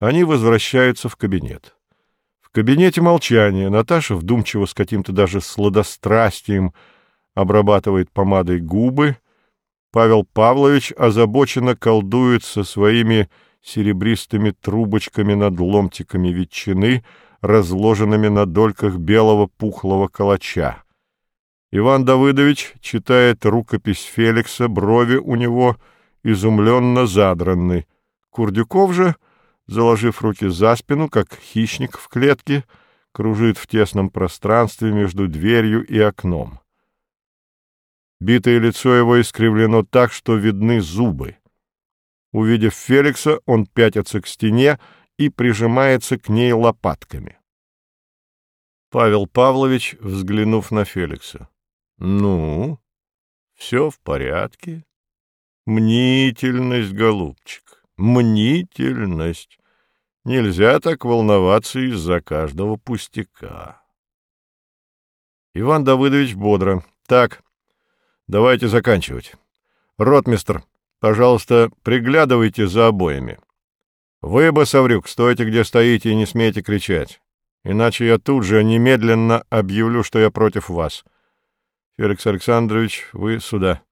Они возвращаются в кабинет. В кабинете молчание. Наташа вдумчиво с каким-то даже сладострастием обрабатывает помадой губы. Павел Павлович озабоченно колдует со своими серебристыми трубочками над ломтиками ветчины, разложенными на дольках белого пухлого калача. Иван Давыдович читает рукопись Феликса, брови у него изумленно задраны. Курдюков же, заложив руки за спину, как хищник в клетке, кружит в тесном пространстве между дверью и окном. Битое лицо его искривлено так, что видны зубы. Увидев Феликса, он пятится к стене и прижимается к ней лопатками. Павел Павлович, взглянув на Феликса. — Ну, все в порядке. Мнительность, голубчик, мнительность. Нельзя так волноваться из-за каждого пустяка. Иван Давыдович бодро. — Так, давайте заканчивать. Ротмистр, пожалуйста, приглядывайте за обоями. Вы, Басаврюк, стойте, где стоите, и не смейте кричать. Иначе я тут же немедленно объявлю, что я против вас. Феликс Александрович, вы сюда.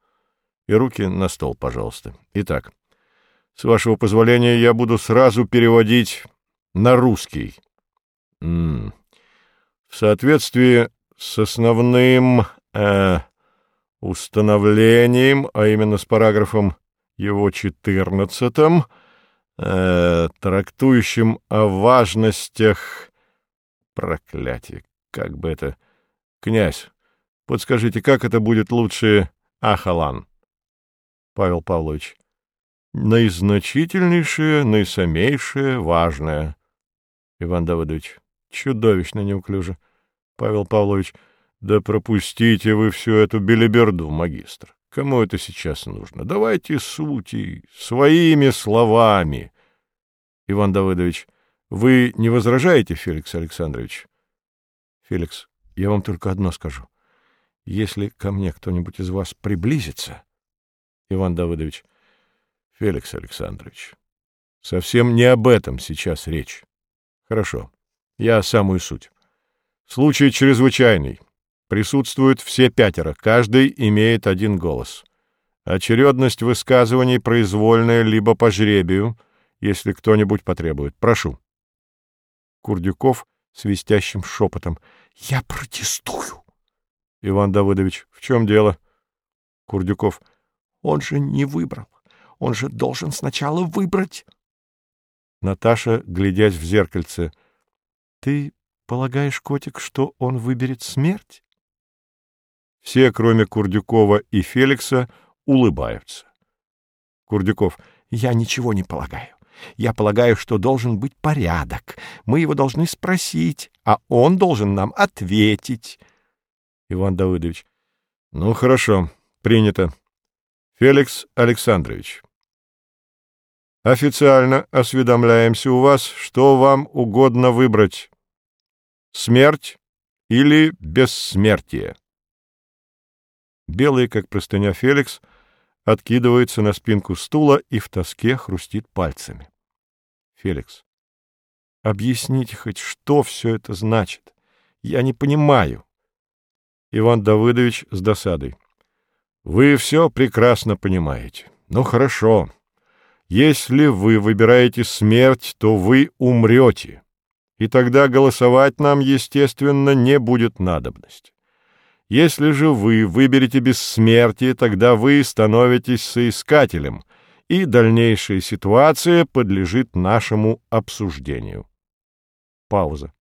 И руки на стол, пожалуйста. Итак, с вашего позволения я буду сразу переводить на русский. М -м. В соответствии с основным э, установлением, а именно с параграфом его четырнадцатым, э, трактующим о важностях Проклятие! Как бы это... Князь, подскажите, как это будет лучше Ахалан? Павел Павлович. Наизначительнейшее, наисамейшее, важное. Иван Давыдович. Чудовищно неуклюже. Павел Павлович. Да пропустите вы всю эту белиберду, магистр. Кому это сейчас нужно? Давайте сути, своими словами. Иван Давыдович. Вы не возражаете, Феликс Александрович? Феликс, я вам только одно скажу. Если ко мне кто-нибудь из вас приблизится... Иван Давыдович. Феликс Александрович, совсем не об этом сейчас речь. Хорошо, я самую суть. Случай чрезвычайный. Присутствуют все пятеро, каждый имеет один голос. Очередность высказываний произвольная либо по жребию, если кто-нибудь потребует. Прошу. Курдюков свистящим шепотом. — Я протестую. Иван Давыдович, в чем дело? Курдюков. — Он же не выбрал. Он же должен сначала выбрать. Наташа, глядясь в зеркальце. — Ты полагаешь, котик, что он выберет смерть? Все, кроме Курдюкова и Феликса, улыбаются. Курдюков. — Я ничего не полагаю. Я полагаю, что должен быть порядок. Мы его должны спросить, а он должен нам ответить. Иван Давыдович. Ну, хорошо, принято. Феликс Александрович. Официально осведомляемся у вас, что вам угодно выбрать. Смерть или бессмертие? Белый, как простыня Феликс, откидывается на спинку стула и в тоске хрустит пальцами. Феликс. Объясните хоть, что все это значит. Я не понимаю. Иван Давыдович с досадой. Вы все прекрасно понимаете. Ну, хорошо. Если вы выбираете смерть, то вы умрете. И тогда голосовать нам, естественно, не будет надобности. Если же вы выберете бессмертие, тогда вы становитесь соискателем, и дальнейшая ситуация подлежит нашему обсуждению. Пауза.